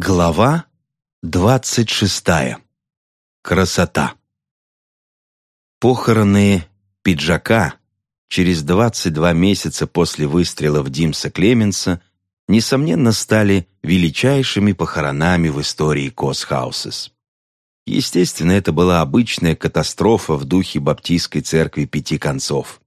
Глава двадцать шестая. Красота. Похороны пиджака через двадцать два месяца после выстрелов Димса Клеменса несомненно стали величайшими похоронами в истории Косхаусес. Естественно, это была обычная катастрофа в духе баптистской церкви пяти концов.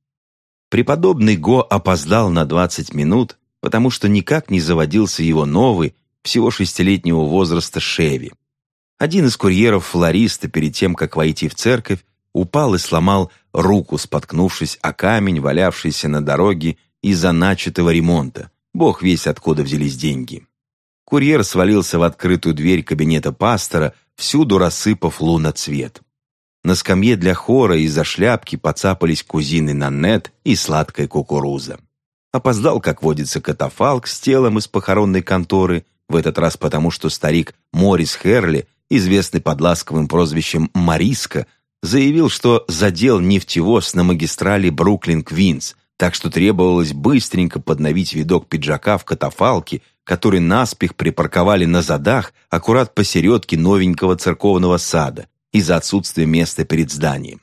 Преподобный Го опоздал на двадцать минут, потому что никак не заводился его новый, всего шестилетнего возраста Шеви. Один из курьеров флориста перед тем, как войти в церковь, упал и сломал руку, споткнувшись о камень, валявшийся на дороге из-за начатого ремонта. Бог весь откуда взялись деньги. Курьер свалился в открытую дверь кабинета пастора, всюду рассыпав луноцвет. На скамье для хора из-за шляпки поцапались кузины Нанет и сладкая кукуруза. Опоздал, как водится, катафалк с телом из похоронной конторы, в этот раз потому, что старик Морис Херли, известный под ласковым прозвищем Мариска, заявил, что задел нефтевоз на магистрали Бруклин-Квинс, так что требовалось быстренько подновить видок пиджака в катафалке, который наспех припарковали на задах аккурат посередке новенького церковного сада из-за отсутствия места перед зданием.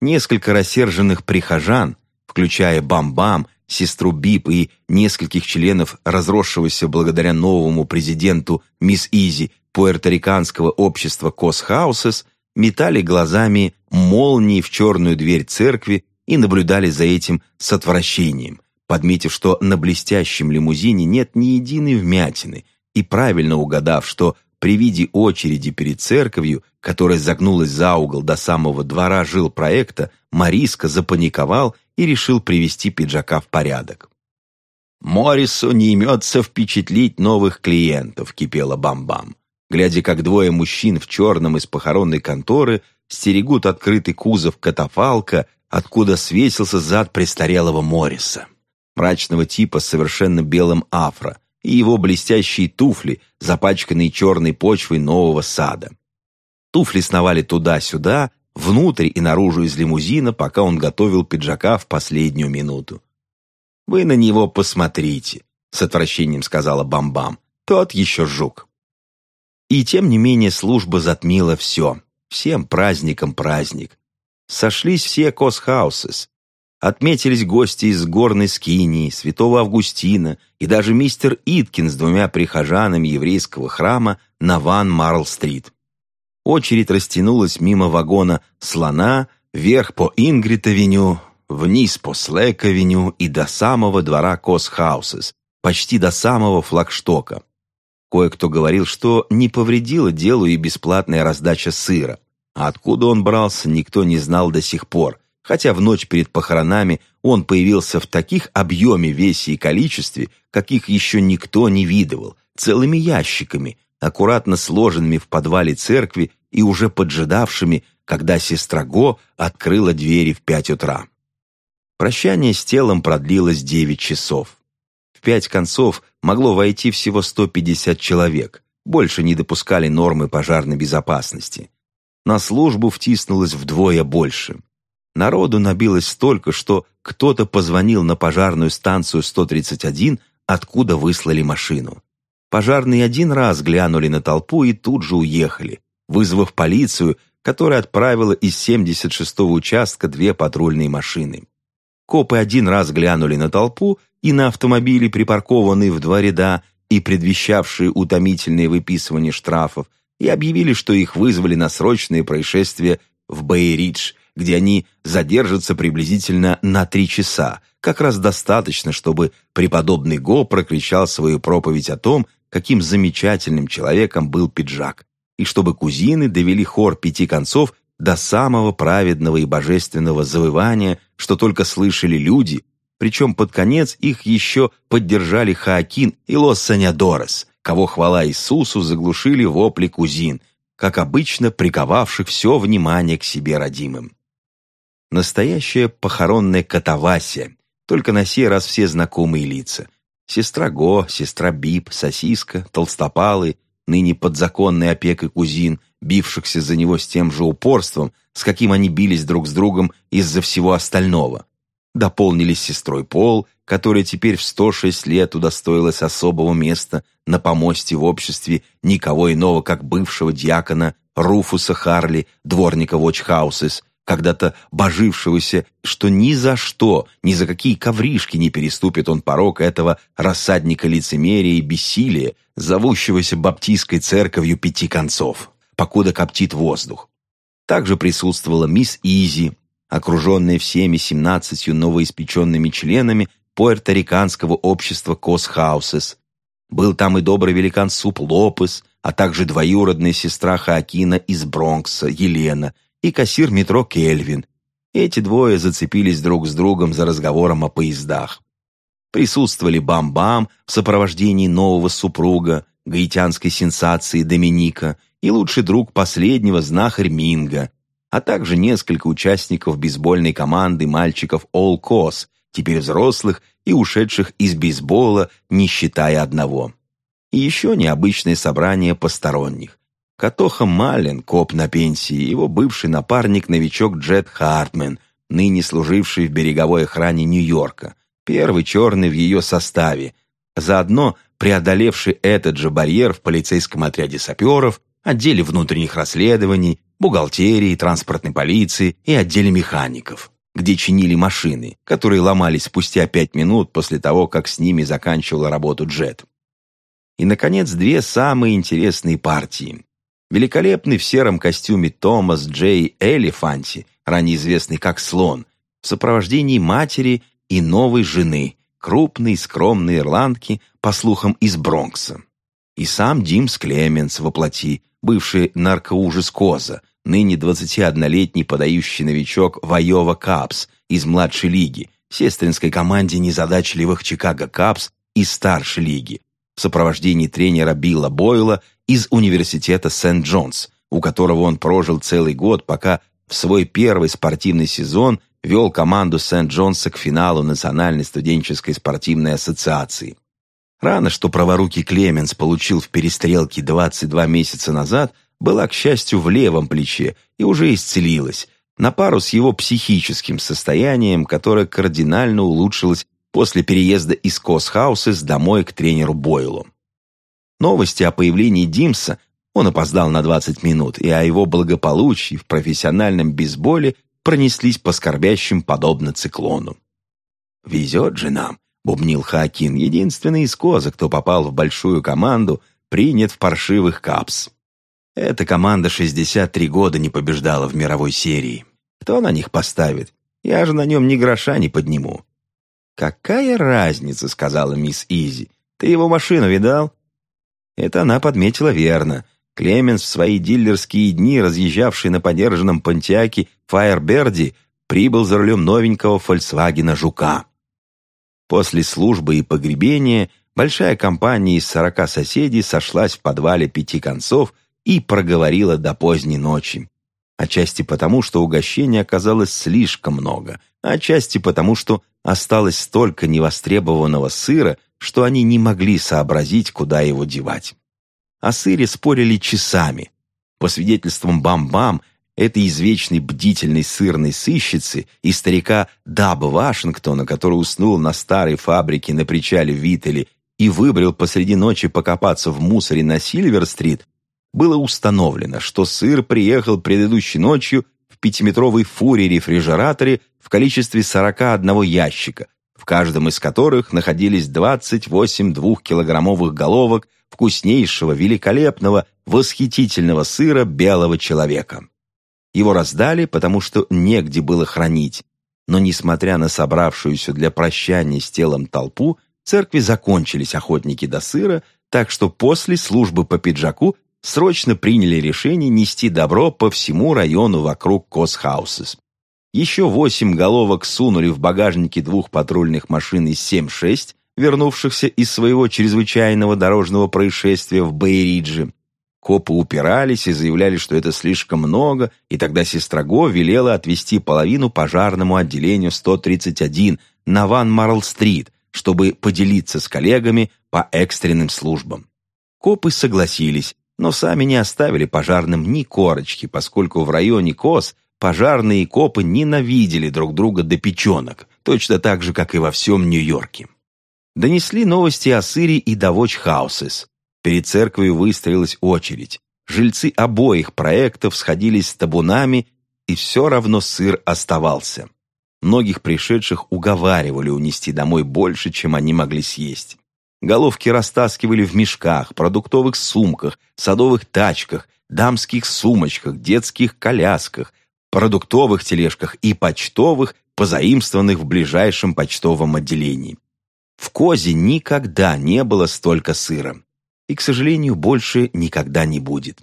Несколько рассерженных прихожан, включая Бам-Бам сестру Бип и нескольких членов разросшегося благодаря новому президенту Мисс Изи пуэрториканского общества Cause Houses, метали глазами молнии в черную дверь церкви и наблюдали за этим с отвращением, подметив, что на блестящем лимузине нет ни единой вмятины, и правильно угадав, что при виде очереди перед церковью, которая загнулась за угол до самого двора жил проекта, Мариска запаниковал и решил привести пиджака в порядок. «Моррису не имется впечатлить новых клиентов», — кипела Бам-Бам, глядя, как двое мужчин в черном из похоронной конторы стерегут открытый кузов катафалка, откуда свесился зад престарелого Морриса, мрачного типа с совершенно белым афро, и его блестящие туфли, запачканные черной почвой нового сада. Туфли сновали туда-сюда, внутрь и наружу из лимузина, пока он готовил пиджака в последнюю минуту. «Вы на него посмотрите», — с отвращением сказала Бам-Бам. «Тот еще жук». И тем не менее служба затмила все. Всем праздником праздник. Сошлись все косхаусес. Отметились гости из горной скинии, святого Августина и даже мистер Иткин с двумя прихожанами еврейского храма на Ван Марл-стрит. Очередь растянулась мимо вагона слона, вверх по Ингрид-авеню, вниз по Слэк-авеню и до самого двора Косхаусес, почти до самого флагштока. Кое-кто говорил, что не повредило делу и бесплатная раздача сыра. А откуда он брался, никто не знал до сих пор, хотя в ночь перед похоронами он появился в таких объеме, весе и количестве, каких еще никто не видывал, целыми ящиками, аккуратно сложенными в подвале церкви и уже поджидавшими, когда сестра Го открыла двери в пять утра. Прощание с телом продлилось девять часов. В пять концов могло войти всего 150 человек, больше не допускали нормы пожарной безопасности. На службу втиснулось вдвое больше. Народу набилось столько, что кто-то позвонил на пожарную станцию 131, откуда выслали машину. Пожарные один раз глянули на толпу и тут же уехали, вызвав полицию, которая отправила из 76-го участка две патрульные машины. Копы один раз глянули на толпу и на автомобили, припаркованные в два ряда и предвещавшие утомительные выписывания штрафов, и объявили, что их вызвали на срочные происшествия в Бейридж, где они задержатся приблизительно на три часа, как раз достаточно, чтобы преподобный Го прокричал свою проповедь о том, каким замечательным человеком был пиджак, и чтобы кузины довели хор пяти концов до самого праведного и божественного завывания, что только слышали люди, причем под конец их еще поддержали Хаакин и Лос Санядорес, кого хвала Иисусу заглушили вопли кузин, как обычно приковавших все внимание к себе родимым. Настоящая похоронная катавасия, только на сей раз все знакомые лица – Сестра Го, сестра Бип, сосиска, толстопалый, ныне под законной опекой кузин, бившихся за него с тем же упорством, с каким они бились друг с другом из-за всего остального. дополнились сестрой Пол, которая теперь в 106 лет удостоилась особого места на помосте в обществе никого иного, как бывшего диакона Руфуса Харли, дворника Watchhouses, когда-то божившегося, что ни за что, ни за какие ковришки не переступит он порог этого рассадника лицемерия и бессилия, зовущегося баптистской церковью пяти концов, покуда коптит воздух. Также присутствовала мисс Изи, окруженная всеми семнадцатью новоиспеченными членами пуэрториканского общества Косхаусес. Был там и добрый великан Суп Лопес, а также двоюродная сестра Хаакина из Бронкса, Елена, и кассир метро Кельвин. Эти двое зацепились друг с другом за разговором о поездах. Присутствовали Бам-Бам в сопровождении нового супруга, гаитянской сенсации Доминика и лучший друг последнего знахарь Минга, а также несколько участников бейсбольной команды мальчиков All Cos, теперь взрослых и ушедших из бейсбола, не считая одного. И еще необычное собрание посторонних. Катоха Маллен, коп на пенсии, его бывший напарник-новичок Джет Хартмен, ныне служивший в береговой охране Нью-Йорка, первый черный в ее составе, заодно преодолевший этот же барьер в полицейском отряде саперов, отделе внутренних расследований, бухгалтерии, транспортной полиции и отделе механиков, где чинили машины, которые ломались спустя пять минут после того, как с ними заканчивала работу Джет. И, наконец, две самые интересные партии. Великолепный в сером костюме Томас Джей Элефанти, ранее известный как Слон, в сопровождении матери и новой жены, крупной, скромной ирландки, по слухам, из Бронкса. И сам Димс Клеменс воплоти, бывший наркоужас Коза, ныне 21-летний подающий новичок Вайова Капс из младшей лиги, сестринской команде незадачливых Чикаго Капс из старшей лиги, в сопровождении тренера Билла Бойла из университета Сент-Джонс, у которого он прожил целый год, пока в свой первый спортивный сезон вел команду Сент-Джонса к финалу Национальной студенческой спортивной ассоциации. Рана, что праворукий Клеменс получил в перестрелке 22 месяца назад, была, к счастью, в левом плече и уже исцелилась, на пару с его психическим состоянием, которое кардинально улучшилось после переезда из Косхаусес домой к тренеру Бойлу. Новости о появлении Димса он опоздал на 20 минут, и о его благополучии в профессиональном бейсболе пронеслись по скорбящим подобно циклону. «Везет же нам», — бубнил Хакин, единственный из коза, кто попал в большую команду, принят в паршивых капс. Эта команда 63 года не побеждала в мировой серии. Кто на них поставит? Я же на нем ни гроша не подниму. «Какая разница?» — сказала мисс Изи. «Ты его машину видал?» Это она подметила верно. Клеменс в свои дилерские дни, разъезжавший на подержанном Понтиаке Фаерберди, прибыл за рулем новенького «Фольксвагена Жука». После службы и погребения большая компания из сорока соседей сошлась в подвале пяти концов и проговорила до поздней ночи. Отчасти потому, что угощения оказалось слишком много, отчасти потому, что осталось столько невостребованного сыра, что они не могли сообразить, куда его девать. О сыре спорили часами. По свидетельствам Бам-Бам, этой извечной бдительной сырной сыщицы и старика Даба Вашингтона, который уснул на старой фабрике на причале в Виттеле и выбрал посреди ночи покопаться в мусоре на Сильвер-стрит, было установлено, что сыр приехал предыдущей ночью в пятиметровой фуре-рефрижераторе в количестве 41 ящика, в каждом из которых находились 28 двухкилограммовых головок вкуснейшего, великолепного, восхитительного сыра белого человека. Его раздали, потому что негде было хранить, но, несмотря на собравшуюся для прощания с телом толпу, церкви закончились охотники до сыра, так что после службы по пиджаку срочно приняли решение нести добро по всему району вокруг Косхаусес. Еще восемь головок сунули в багажники двух патрульных машин из 7-6, вернувшихся из своего чрезвычайного дорожного происшествия в Бейридже. Копы упирались и заявляли, что это слишком много, и тогда сестра Го велела отвезти половину пожарному отделению 131 на Ван Марл-стрит, чтобы поделиться с коллегами по экстренным службам. Копы согласились, но сами не оставили пожарным ни корочки, поскольку в районе КОС пожарные и копы ненавидели друг друга до печенок, точно так же, как и во всем Нью-Йорке. Донесли новости о сыре и Watch Houses. Перед церковью выстроилась очередь. Жильцы обоих проектов сходились с табунами, и все равно сыр оставался. Многих пришедших уговаривали унести домой больше, чем они могли съесть. Головки растаскивали в мешках, продуктовых сумках, садовых тачках, дамских сумочках, детских колясках, продуктовых тележках и почтовых, позаимствованных в ближайшем почтовом отделении. В Козе никогда не было столько сыра. И, к сожалению, больше никогда не будет.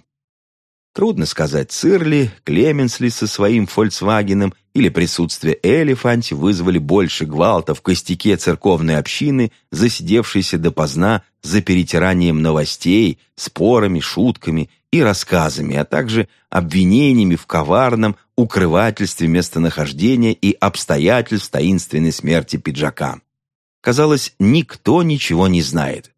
Трудно сказать, сыр ли, Клеменс ли со своим «Фольксвагеном» или присутствие Элефанти вызвали больше гвалта в костяке церковной общины, засидевшейся допоздна за перетиранием новостей, спорами, шутками и рассказами, а также обвинениями в коварном укрывательстве местонахождения и обстоятельств таинственной смерти пиджака. Казалось, никто ничего не знает.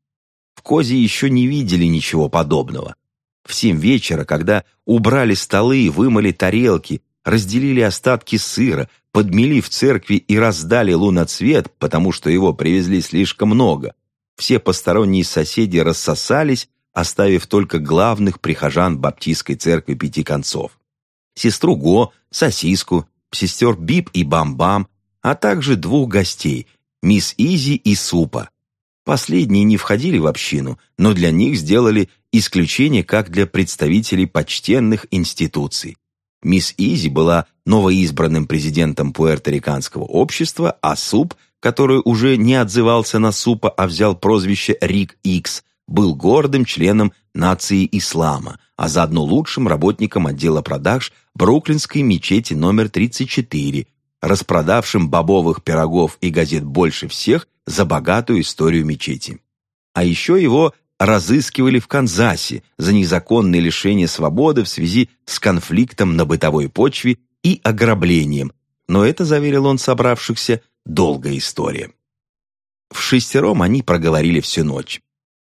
В Козе еще не видели ничего подобного. В семь вечера, когда убрали столы, вымыли тарелки, разделили остатки сыра, подмели в церкви и раздали луноцвет, потому что его привезли слишком много, все посторонние соседи рассосались, оставив только главных прихожан Баптистской церкви Пяти Концов. Сестру Го, сосиску, сестер Бип и Бам-Бам, а также двух гостей, мисс Изи и Супа. Последние не входили в общину, но для них сделали исключение как для представителей почтенных институций. Мисс Изи была новоизбранным президентом пуэрториканского общества, а Суп, который уже не отзывался на Супа, а взял прозвище Рик Икс, был гордым членом нации ислама, а заодно лучшим работником отдела продаж Бруклинской мечети номер 34, распродавшим бобовых пирогов и газет больше всех за богатую историю мечети. А еще его разыскивали в Канзасе за незаконное лишение свободы в связи с конфликтом на бытовой почве и ограблением, но это, заверил он собравшихся, долгая история. В шестером они проговорили всю ночь.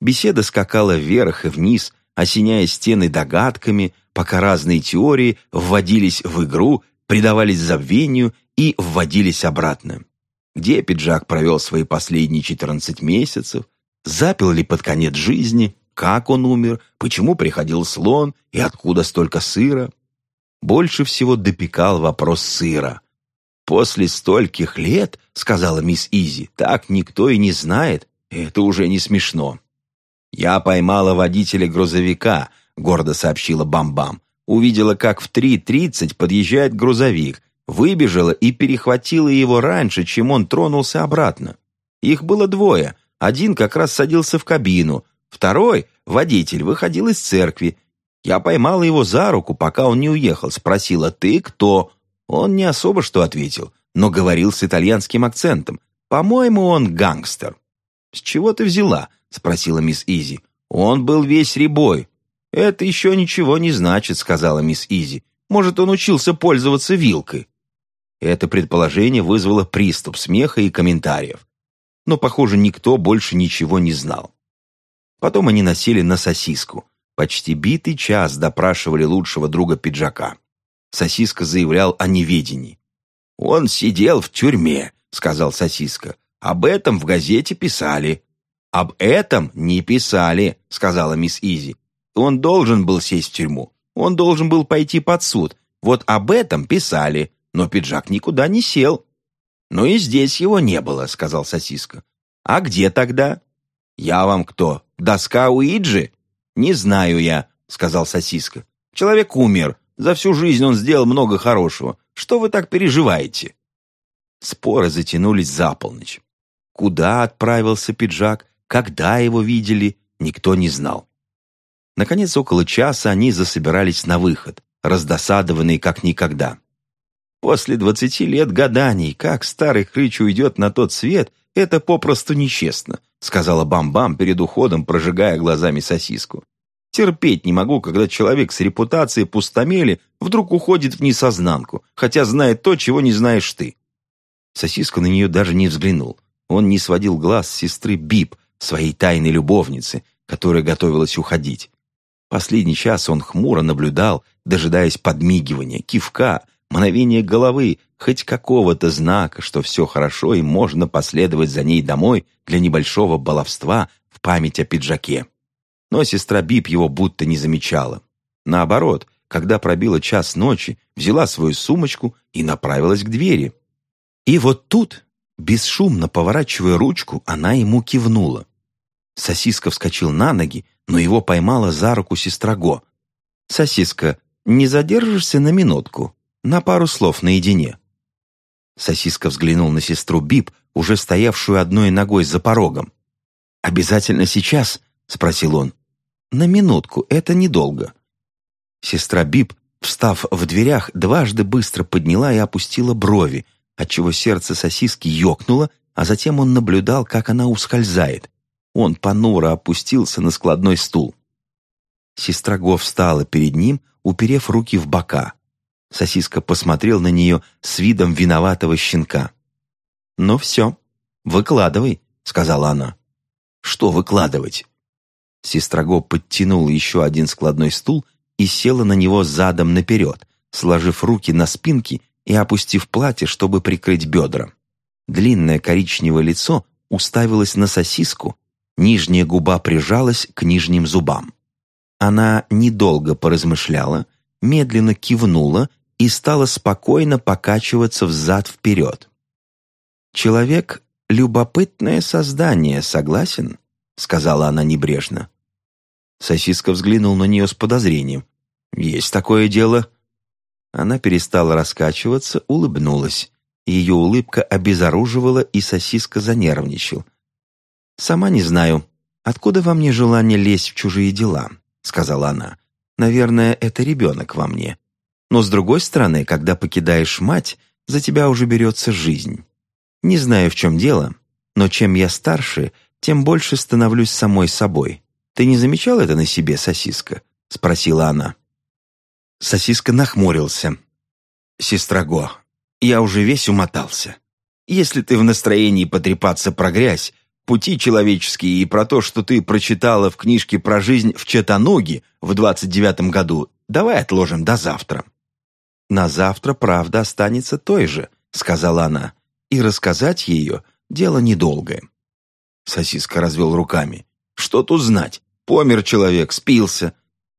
Беседа скакала вверх и вниз, осеняя стены догадками, пока разные теории вводились в игру, предавались забвению и вводились обратно. Где пиджак провел свои последние 14 месяцев, запил ли под конец жизни, как он умер, почему приходил слон и откуда столько сыра. Больше всего допекал вопрос сыра. «После стольких лет, — сказала мисс Изи, — так никто и не знает, это уже не смешно». «Я поймала водителя грузовика», — гордо сообщила Бам-Бам. «Увидела, как в 3.30 подъезжает грузовик, выбежала и перехватила его раньше, чем он тронулся обратно. Их было двое, один как раз садился в кабину, второй, водитель, выходил из церкви. Я поймала его за руку, пока он не уехал, спросила «Ты кто?». Он не особо что ответил, но говорил с итальянским акцентом. «По-моему, он гангстер». «С чего ты взяла?» — спросила мисс Изи. «Он был весь ребой». «Это еще ничего не значит», — сказала мисс Изи. «Может, он учился пользоваться вилкой». Это предположение вызвало приступ смеха и комментариев но, похоже, никто больше ничего не знал. Потом они насели на сосиску. Почти битый час допрашивали лучшего друга пиджака. Сосиска заявлял о неведении. «Он сидел в тюрьме», — сказал Сосиска. «Об этом в газете писали». «Об этом не писали», — сказала мисс Изи. «Он должен был сесть в тюрьму. Он должен был пойти под суд. Вот об этом писали, но пиджак никуда не сел. «Ну и здесь его не было», — сказал сосиска. «А где тогда?» «Я вам кто? Доска Уиджи?» «Не знаю я», — сказал сосиска. «Человек умер. За всю жизнь он сделал много хорошего. Что вы так переживаете?» Споры затянулись за полночь. Куда отправился пиджак, когда его видели, никто не знал. Наконец, около часа они засобирались на выход, раздосадованные как никогда. После двадцати лет гаданий, как старый хрыч уйдет на тот свет, это попросту нечестно», сказала Бам-Бам перед уходом, прожигая глазами сосиску. «Терпеть не могу, когда человек с репутацией пустомели вдруг уходит в несознанку, хотя знает то, чего не знаешь ты». Сосиска на нее даже не взглянул. Он не сводил глаз с сестры Бип, своей тайной любовницы, которая готовилась уходить. Последний час он хмуро наблюдал, дожидаясь подмигивания, кивка, мгновение головы, хоть какого-то знака, что все хорошо и можно последовать за ней домой для небольшого баловства в память о пиджаке. Но сестра Бип его будто не замечала. Наоборот, когда пробило час ночи, взяла свою сумочку и направилась к двери. И вот тут, бесшумно поворачивая ручку, она ему кивнула. Сосиска вскочил на ноги, но его поймала за руку сестра Го. «Сосиска, не задержишься на минутку? На пару слов наедине?» Сосиска взглянул на сестру Бип, уже стоявшую одной ногой за порогом. «Обязательно сейчас?» — спросил он. «На минутку, это недолго». Сестра Бип, встав в дверях, дважды быстро подняла и опустила брови, отчего сердце сосиски ёкнуло, а затем он наблюдал, как она ускользает. Он понуро опустился на складной стул. Сестра Го встала перед ним, уперев руки в бока. Сосиска посмотрел на нее с видом виноватого щенка. «Ну все, выкладывай», — сказала она. «Что выкладывать?» Сестра Го подтянула еще один складной стул и села на него задом наперед, сложив руки на спинке и опустив платье, чтобы прикрыть бедра. Длинное коричневое лицо уставилось на сосиску, нижняя губа прижалась к нижним зубам. Она недолго поразмышляла, медленно кивнула и стала спокойно покачиваться взад-вперед. «Человек — любопытное создание, согласен?» — сказала она небрежно. Сосиска взглянул на нее с подозрением. «Есть такое дело». Она перестала раскачиваться, улыбнулась. Ее улыбка обезоруживала, и сосиска занервничал. «Сама не знаю, откуда во мне желание лезть в чужие дела», — сказала она. «Наверное, это ребенок во мне. Но, с другой стороны, когда покидаешь мать, за тебя уже берется жизнь. Не знаю, в чем дело, но чем я старше, тем больше становлюсь самой собой. Ты не замечал это на себе, сосиска?» — спросила она. Сосиска нахмурился. «Сестра Го, я уже весь умотался. Если ты в настроении потрепаться про грязь, пути человеческие и про то, что ты прочитала в книжке про жизнь в Четануге в двадцать девятом году, давай отложим до завтра». «На завтра правда останется той же», — сказала она, «и рассказать ее — дело недолгое». Сосиска развел руками. «Что тут знать? Помер человек, спился.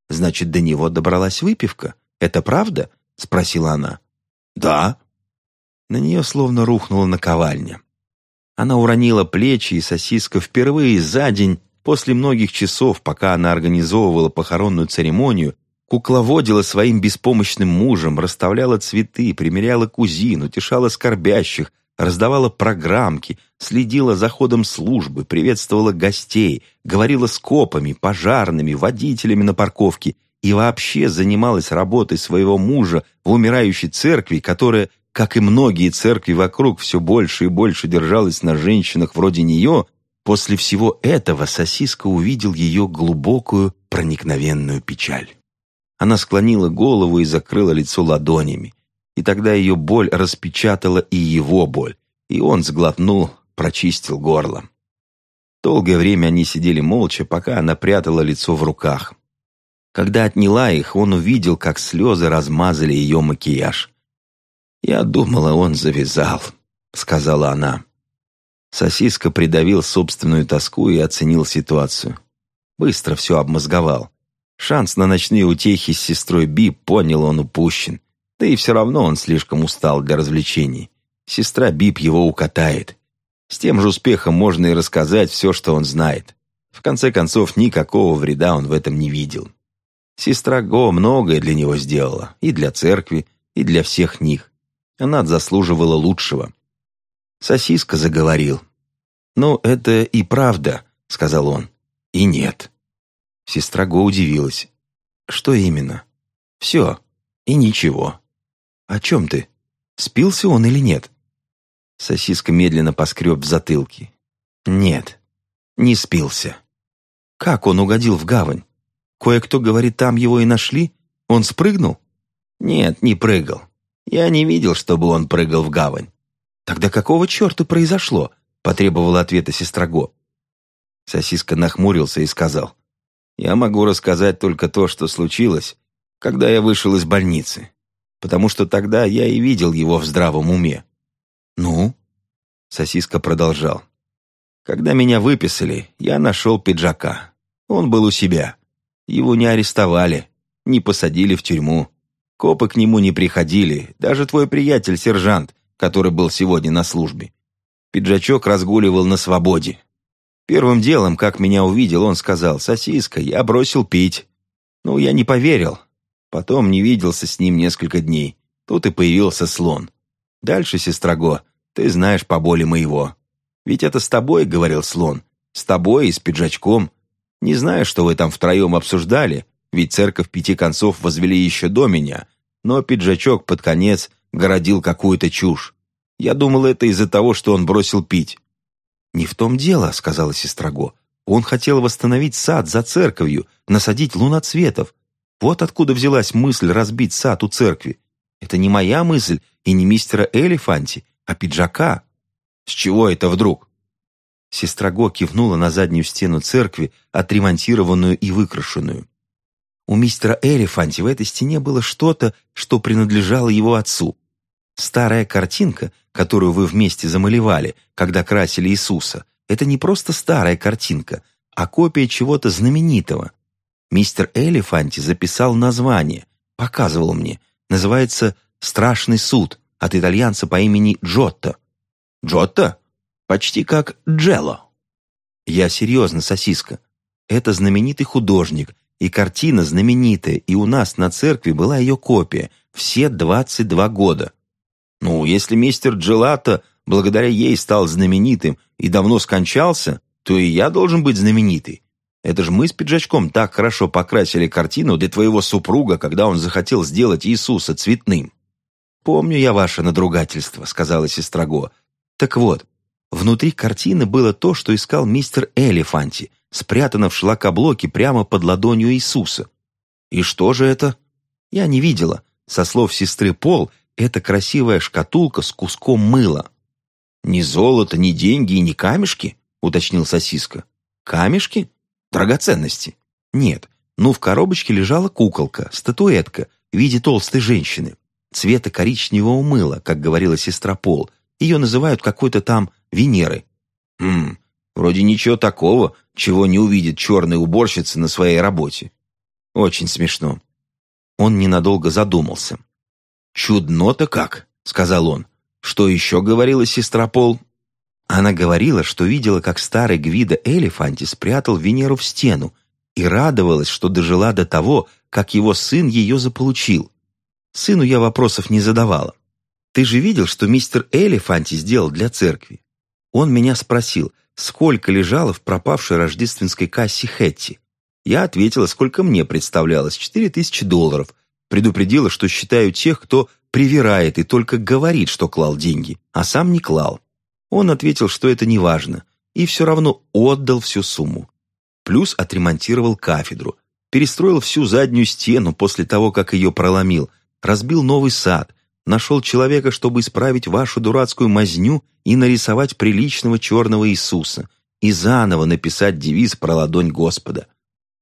«Значит, до него добралась выпивка? Это правда?» — спросила она. «Да». На нее словно рухнула наковальня. Она уронила плечи, и сосиска впервые за день, после многих часов, пока она организовывала похоронную церемонию, кукловодила своим беспомощным мужем, расставляла цветы, примеряла кузин, утешала скорбящих, раздавала программки, следила за ходом службы, приветствовала гостей, говорила с копами, пожарными, водителями на парковке и вообще занималась работой своего мужа в умирающей церкви, которая, как и многие церкви вокруг, все больше и больше держалась на женщинах вроде нее, после всего этого сосиска увидел ее глубокую проникновенную печаль. Она склонила голову и закрыла лицо ладонями и тогда ее боль распечатала и его боль, и он сглотнул, прочистил горло. Долгое время они сидели молча, пока она прятала лицо в руках. Когда отняла их, он увидел, как слезы размазали ее макияж. «Я думала, он завязал», — сказала она. Сосиска придавил собственную тоску и оценил ситуацию. Быстро все обмозговал. Шанс на ночные утехи с сестрой Би понял он упущен. Да и все равно он слишком устал для развлечений. Сестра Бип его укатает. С тем же успехом можно и рассказать все, что он знает. В конце концов, никакого вреда он в этом не видел. Сестра Го многое для него сделала, и для церкви, и для всех них. Она заслуживала лучшего. Сосиска заговорил. «Ну, это и правда», — сказал он. «И нет». Сестра Го удивилась. «Что именно?» «Все. И ничего. «О чем ты? Спился он или нет?» Сосиска медленно поскреб в затылке. «Нет, не спился. Как он угодил в гавань? Кое-кто говорит, там его и нашли? Он спрыгнул?» «Нет, не прыгал. Я не видел, чтобы он прыгал в гавань». «Тогда какого черта произошло?» — потребовала ответа сестра Го. Сосиска нахмурился и сказал, «Я могу рассказать только то, что случилось, когда я вышел из больницы. потому что тогда я и видел его в здравом уме». «Ну?» Сосиска продолжал. «Когда меня выписали, я нашел пиджака. Он был у себя. Его не арестовали, не посадили в тюрьму. Копы к нему не приходили, даже твой приятель-сержант, который был сегодня на службе. Пиджачок разгуливал на свободе. Первым делом, как меня увидел, он сказал, «Сосиска, я бросил пить». Ну, я не поверил. Потом не виделся с ним несколько дней. Тут и появился слон. Дальше, сестраго, ты знаешь поболе моего. Ведь это с тобой, — говорил слон, — с тобой и с пиджачком. Не знаю, что вы там втроем обсуждали, ведь церковь пяти концов возвели еще до меня, но пиджачок под конец городил какую-то чушь. Я думал, это из-за того, что он бросил пить». «Не в том дело», — сказала сестраго. «Он хотел восстановить сад за церковью, насадить луноцветов. Вот откуда взялась мысль разбить сад у церкви. Это не моя мысль и не мистера Элефанти, а пиджака. С чего это вдруг? Сестра Го кивнула на заднюю стену церкви, отремонтированную и выкрашенную. У мистера Элефанти в этой стене было что-то, что принадлежало его отцу. Старая картинка, которую вы вместе замалевали, когда красили Иисуса, это не просто старая картинка, а копия чего-то знаменитого. Мистер Элефанти записал название, показывал мне. Называется «Страшный суд» от итальянца по имени Джотто. Джотто? Почти как Джелло. Я серьезно, сосиска. Это знаменитый художник, и картина знаменитая, и у нас на церкви была ее копия, все 22 года. Ну, если мистер Джелато благодаря ей стал знаменитым и давно скончался, то и я должен быть знаменитый. Это же мы с пиджачком так хорошо покрасили картину для твоего супруга, когда он захотел сделать Иисуса цветным. «Помню я ваше надругательство», — сказала сестра Го. «Так вот, внутри картины было то, что искал мистер Элефанти, спрятано в шлакоблоке прямо под ладонью Иисуса. И что же это? Я не видела. Со слов сестры Пол, это красивая шкатулка с куском мыла. «Ни золото, ни деньги и ни камешки?» — уточнил сосиска. «Камешки? Драгоценности?» «Нет. Ну, в коробочке лежала куколка, статуэтка, в виде толстой женщины цвета коричневого мыла, как говорила сестра Пол. Ее называют какой-то там Венерой. Хм, вроде ничего такого, чего не увидит черная уборщица на своей работе. Очень смешно. Он ненадолго задумался. «Чудно-то как», — сказал он. «Что еще говорила сестра Пол?» Она говорила, что видела, как старый Гвида Элефанти спрятал Венеру в стену и радовалась, что дожила до того, как его сын ее заполучил. Сыну я вопросов не задавала. Ты же видел, что мистер Элефанти сделал для церкви? Он меня спросил, сколько лежало в пропавшей рождественской кассе Хэтти. Я ответила, сколько мне представлялось, четыре тысячи долларов. Предупредила, что считаю тех, кто привирает и только говорит, что клал деньги, а сам не клал. Он ответил, что это не важно, и все равно отдал всю сумму. Плюс отремонтировал кафедру, перестроил всю заднюю стену после того, как ее проломил, разбил новый сад, нашел человека, чтобы исправить вашу дурацкую мазню и нарисовать приличного черного Иисуса и заново написать девиз про ладонь Господа.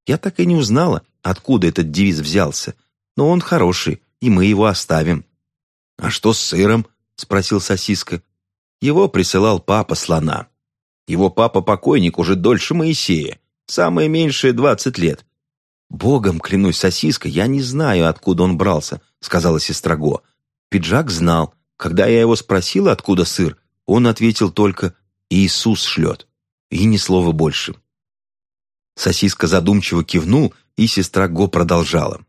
Я так и не узнала, откуда этот девиз взялся, но он хороший, и мы его оставим». «А что с сыром?» — спросил сосиска. Его присылал папа слона. Его папа-покойник уже дольше Моисея, самое меньшее двадцать лет. «Богом, клянусь, сосиска, я не знаю, откуда он брался», — сказала сестра Го. Пиджак знал. Когда я его спросила, откуда сыр, он ответил только «Иисус шлет». И ни слова больше. Сосиска задумчиво кивнул, и сестра Го продолжала.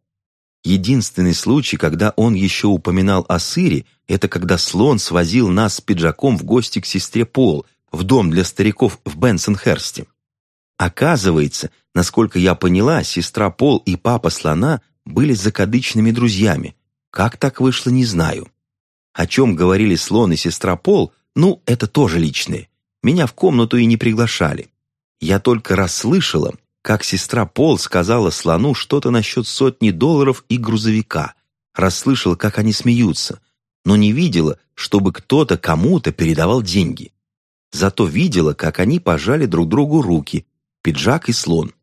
Единственный случай, когда он еще упоминал о сыре, это когда слон свозил нас с пиджаком в гости к сестре Пол в дом для стариков в Бенсонхерсте. Оказывается, насколько я поняла, сестра Пол и папа слона были закадычными друзьями. Как так вышло, не знаю. О чем говорили слон и сестра Пол, ну, это тоже личное. Меня в комнату и не приглашали. Я только расслышала, как сестра Пол сказала слону что-то насчет сотни долларов и грузовика. Расслышала, как они смеются, но не видела, чтобы кто-то кому-то передавал деньги. Зато видела, как они пожали друг другу руки, пиджак и слон.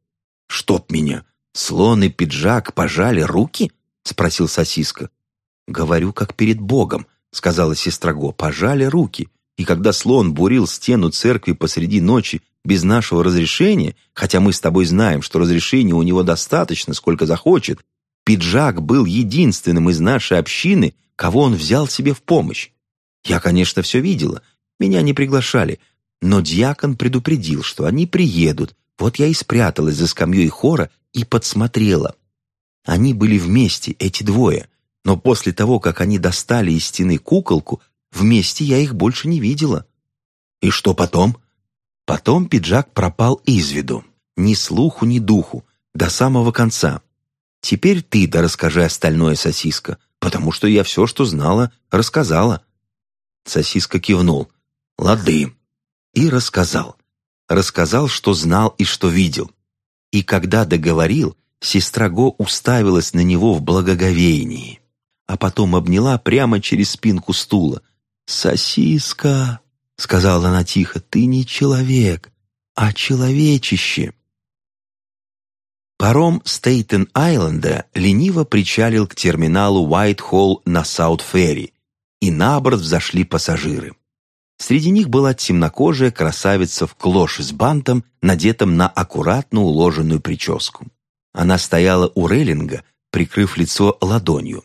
«Чтоб меня! Слон и пиджак пожали руки?» — спросил сосиска. «Говорю, как перед Богом», — сказала сестра Го, — «пожали руки». И когда слон бурил стену церкви посреди ночи без нашего разрешения, хотя мы с тобой знаем, что разрешения у него достаточно, сколько захочет, Пиджак был единственным из нашей общины, кого он взял себе в помощь. Я, конечно, все видела, меня не приглашали, но дьякон предупредил, что они приедут, вот я и спряталась за скамьей хора и подсмотрела. Они были вместе, эти двое, но после того, как они достали из стены куколку, вместе я их больше не видела. И что потом? Потом пиджак пропал из виду. Ни слуху, ни духу, до самого конца. Теперь ты да расскажи остальное, сосиска, потому что я все, что знала, рассказала. Сосиска кивнул. Лады. И рассказал. Рассказал, что знал и что видел. И когда договорил, сестра Го уставилась на него в благоговении, а потом обняла прямо через спинку стула. «Сосиска!» — сказала она тихо. «Ты не человек, а человечище!» Паром Стейтен-Айленда лениво причалил к терминалу Уайт-Холл на Саут-Ферри, и на борт взошли пассажиры. Среди них была темнокожая красавица в клоше с бантом, надетым на аккуратно уложенную прическу. Она стояла у рейлинга, прикрыв лицо ладонью.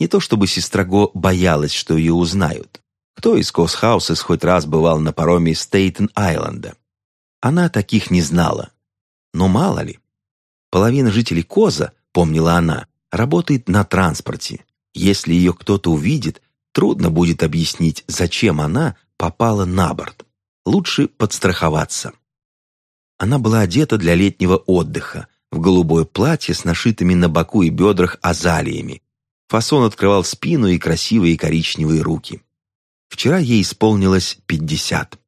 Не то чтобы сестра Го боялась, что ее узнают. Кто из Косхаусес хоть раз бывал на пароме Стейтен-Айленда? Она таких не знала. Но мало ли. Половина жителей Коза, помнила она, работает на транспорте. Если ее кто-то увидит, трудно будет объяснить, зачем она попала на борт. Лучше подстраховаться. Она была одета для летнего отдыха, в голубое платье с нашитыми на боку и бедрах азалиями. Фасон открывал спину и красивые коричневые руки. Вчера ей исполнилось 50.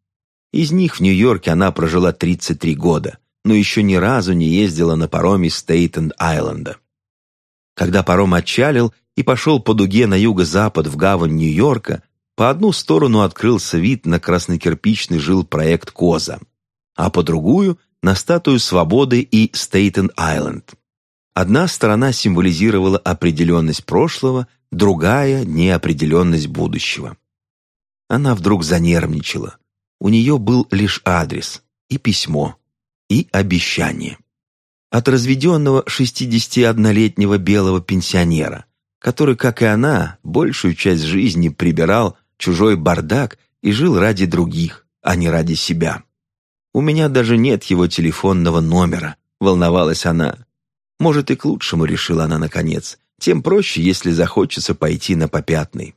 Из них в Нью-Йорке она прожила 33 года, но еще ни разу не ездила на пароме Стейтенд-Айленда. Когда паром отчалил и пошел по дуге на юго-запад в гавань Нью-Йорка, по одну сторону открылся вид на краснокирпичный жил-проект Коза, а по другую — на статую Свободы и Стейтен-Айленд. Одна сторона символизировала определенность прошлого, другая — неопределенность будущего. Она вдруг занервничала. У нее был лишь адрес и письмо, и обещание. От разведенного 61-летнего белого пенсионера, который, как и она, большую часть жизни прибирал чужой бардак и жил ради других, а не ради себя. «У меня даже нет его телефонного номера», — волновалась она. «Может, и к лучшему», — решила она наконец. «Тем проще, если захочется пойти на попятный».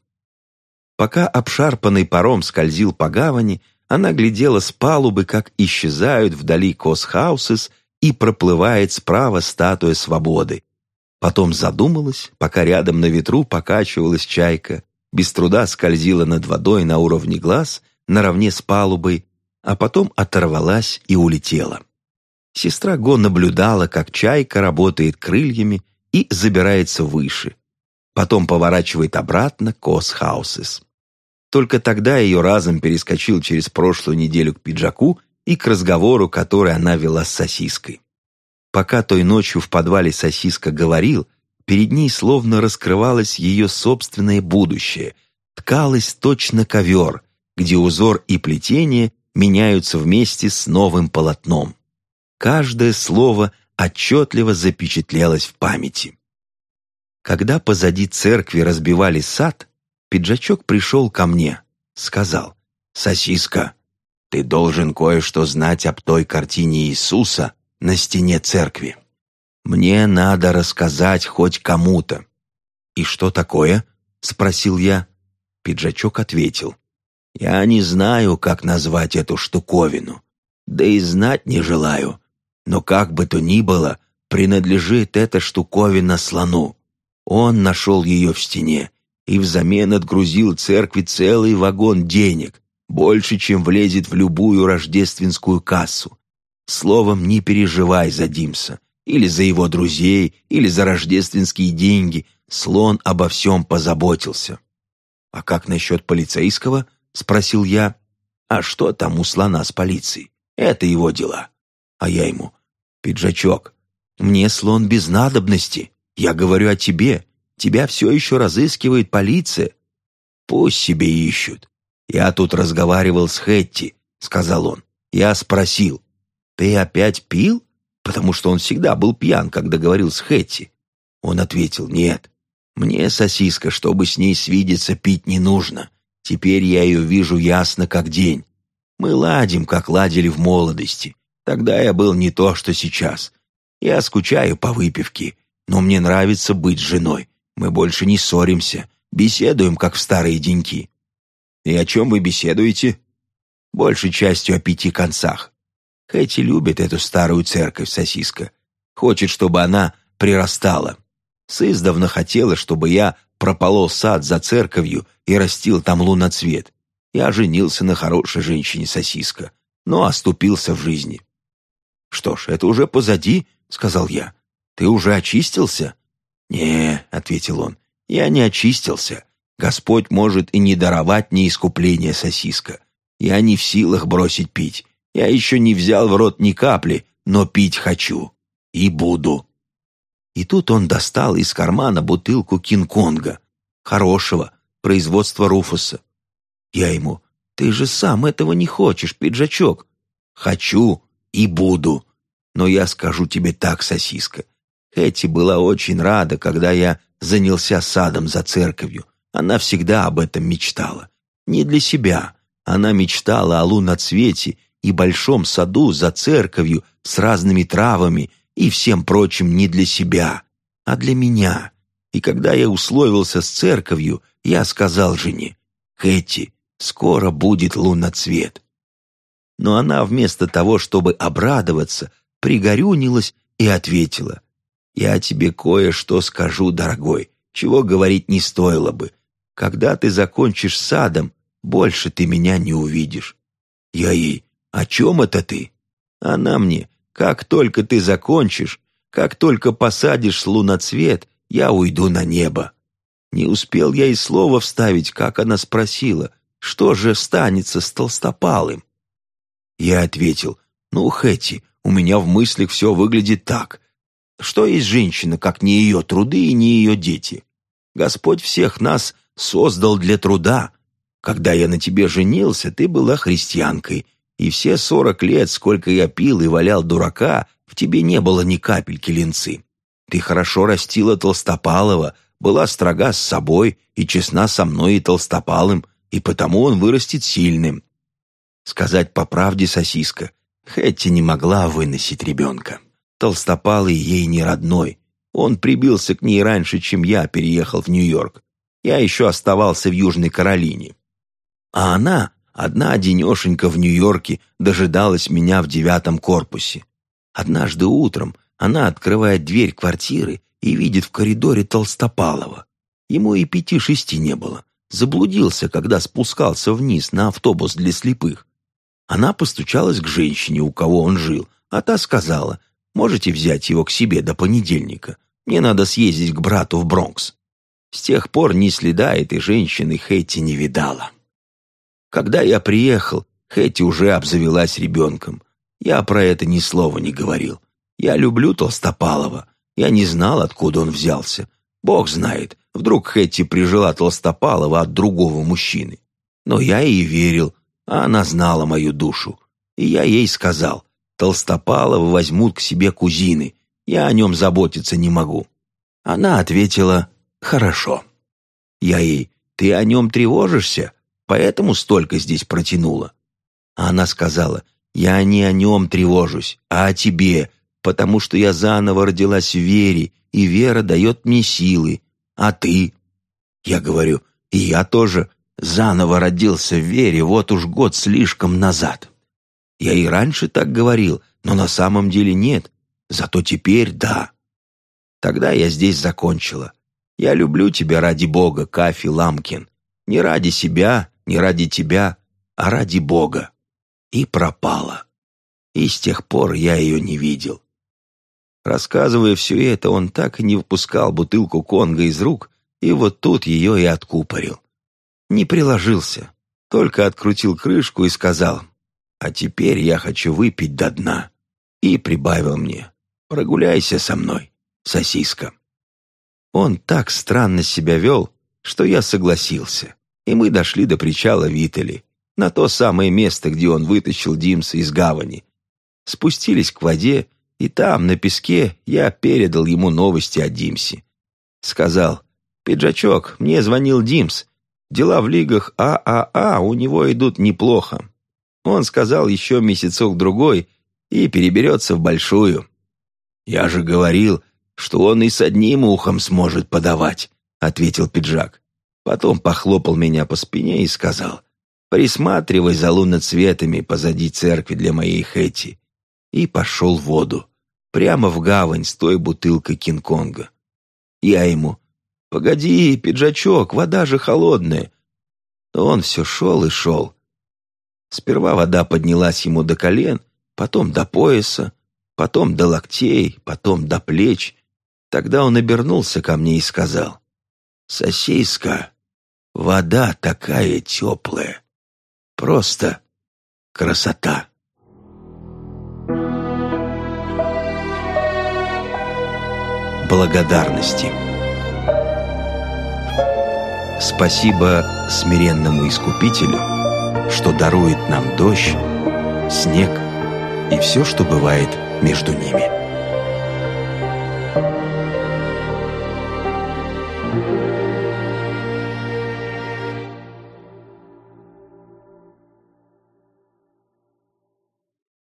Пока обшарпанный паром скользил по гавани, она глядела с палубы, как исчезают вдали Косхаусес и проплывает справа статуя свободы. Потом задумалась, пока рядом на ветру покачивалась чайка, без труда скользила над водой на уровне глаз, наравне с палубой, а потом оторвалась и улетела. Сестра Го наблюдала, как чайка работает крыльями и забирается выше. Потом поворачивает обратно Косхаусес. Только тогда ее разом перескочил через прошлую неделю к пиджаку и к разговору, который она вела с сосиской. Пока той ночью в подвале сосиска говорил, перед ней словно раскрывалось ее собственное будущее, ткалось точно ковер, где узор и плетение меняются вместе с новым полотном. Каждое слово отчетливо запечатлелось в памяти. Когда позади церкви разбивали сад, Пиджачок пришел ко мне, сказал, «Сосиска, ты должен кое-что знать об той картине Иисуса на стене церкви. Мне надо рассказать хоть кому-то». «И что такое?» — спросил я. Пиджачок ответил, «Я не знаю, как назвать эту штуковину, да и знать не желаю, но как бы то ни было, принадлежит эта штуковина слону. Он нашел ее в стене и взамен отгрузил церкви целый вагон денег, больше, чем влезет в любую рождественскую кассу. Словом, не переживай за Димса, или за его друзей, или за рождественские деньги. Слон обо всем позаботился. «А как насчет полицейского?» — спросил я. «А что там у слона с полицией? Это его дела». А я ему. «Пиджачок, мне слон без надобности. Я говорю о тебе. Тебя все еще разыскивает полиция». «Пусть себе ищут. Я тут разговаривал с Хэтти», — сказал он. Я спросил, «Ты опять пил?» Потому что он всегда был пьян, когда говорил с Хэтти. Он ответил, «Нет, мне сосиска, чтобы с ней свидеться, пить не нужно. Теперь я ее вижу ясно, как день. Мы ладим, как ладили в молодости. Тогда я был не то, что сейчас. Я скучаю по выпивке, но мне нравится быть женой. Мы больше не ссоримся, беседуем, как в старые деньки». «И о чем вы беседуете?» «Большей частью о пяти концах. Хэти любит эту старую церковь, сосиска. Хочет, чтобы она прирастала. Сыздавна хотела, чтобы я прополол сад за церковью и растил там луноцвет. Я женился на хорошей женщине, сосиска, но оступился в жизни. «Что ж, это уже позади», — сказал я. «Ты уже очистился?» «Не», — ответил он, — «я не очистился. Господь может и не даровать мне искупление, сосиска. Я не в силах бросить пить. Я еще не взял в рот ни капли, но пить хочу. И буду». И тут он достал из кармана бутылку Кинг-Конга. Хорошего, производства Руфуса. Я ему, «Ты же сам этого не хочешь, пиджачок». «Хочу и буду. Но я скажу тебе так, сосиска. Хэти была очень рада, когда я занялся садом за церковью. Она всегда об этом мечтала. Не для себя. Она мечтала о луноцвете и большом саду за церковью с разными травами и всем прочим не для себя, а для меня. И когда я условился с церковью, я сказал жене, «Кэти, скоро будет луноцвет». Но она вместо того, чтобы обрадоваться, пригорюнилась и ответила, «Я тебе кое-что скажу, дорогой, чего говорить не стоило бы. Когда ты закончишь садом, больше ты меня не увидишь». Я ей, «О чем это ты?» Она мне, «Как только ты закончишь, как только посадишь луноцвет, я уйду на небо». Не успел я и слова вставить, как она спросила, что же станется с толстопалым. Я ответил, «Ну, Хэти, у меня в мыслях все выглядит так. Что есть женщина, как не ее труды и не ее дети? Господь всех нас создал для труда. Когда я на тебе женился, ты была христианкой, и все сорок лет, сколько я пил и валял дурака, в тебе не было ни капельки линцы. Ты хорошо растила Толстопалова, была строга с собой и честна со мной и Толстопалым, и потому он вырастет сильным. Сказать по правде, сосиска, Хэтти не могла выносить ребенка. Толстопалый ей не родной. Он прибился к ней раньше, чем я переехал в Нью-Йорк. Я еще оставался в Южной Каролине. А она Одна денешенька в Нью-Йорке дожидалась меня в девятом корпусе. Однажды утром она открывает дверь квартиры и видит в коридоре Толстопалова. Ему и пяти-шести не было. Заблудился, когда спускался вниз на автобус для слепых. Она постучалась к женщине, у кого он жил, а та сказала, «Можете взять его к себе до понедельника? Мне надо съездить к брату в Бронкс». С тех пор ни следа этой женщины Хейти не видала. Когда я приехал, Хэти уже обзавелась ребенком. Я про это ни слова не говорил. Я люблю Толстопалова. Я не знал, откуда он взялся. Бог знает, вдруг Хэти прижила Толстопалова от другого мужчины. Но я ей верил, она знала мою душу. И я ей сказал, Толстопалова возьмут к себе кузины, я о нем заботиться не могу. Она ответила, хорошо. Я ей, ты о нем тревожишься? поэтому столько здесь протянула. Она сказала, я не о нем тревожусь, а о тебе, потому что я заново родилась в вере, и вера дает мне силы. А ты? Я говорю, и я тоже заново родился в вере вот уж год слишком назад. Я и раньше так говорил, но на самом деле нет. Зато теперь да. Тогда я здесь закончила. Я люблю тебя ради Бога, Кафи Ламкин. Не ради себя, не ради тебя, а ради Бога. И пропала. И с тех пор я ее не видел. Рассказывая все это, он так и не выпускал бутылку Конга из рук, и вот тут ее и откупорил. Не приложился, только открутил крышку и сказал, «А теперь я хочу выпить до дна». И прибавил мне, «Прогуляйся со мной, сосиска». Он так странно себя вел, что я согласился, и мы дошли до причала Витали, на то самое место, где он вытащил Димса из гавани. Спустились к воде, и там, на песке, я передал ему новости о Димсе. Сказал, «Пиджачок, мне звонил Димс. Дела в лигах ААА у него идут неплохо. Он сказал еще месяцок-другой и переберется в большую. Я же говорил, что он и с одним ухом сможет подавать», — ответил пиджак. Потом похлопал меня по спине и сказал, «Присматривай за луноцветами позади церкви для моей Хэти». И пошел в воду, прямо в гавань с той бутылкой Кинг-Конга. Я ему, «Погоди, пиджачок, вода же холодная». Он все шел и шел. Сперва вода поднялась ему до колен, потом до пояса, потом до локтей, потом до плеч. Тогда он обернулся ко мне и сказал, «Сосиска, вода такая теплая, просто красота». Благодарности Спасибо смиренному Искупителю, что дарует нам дождь, снег и все, что бывает между ними.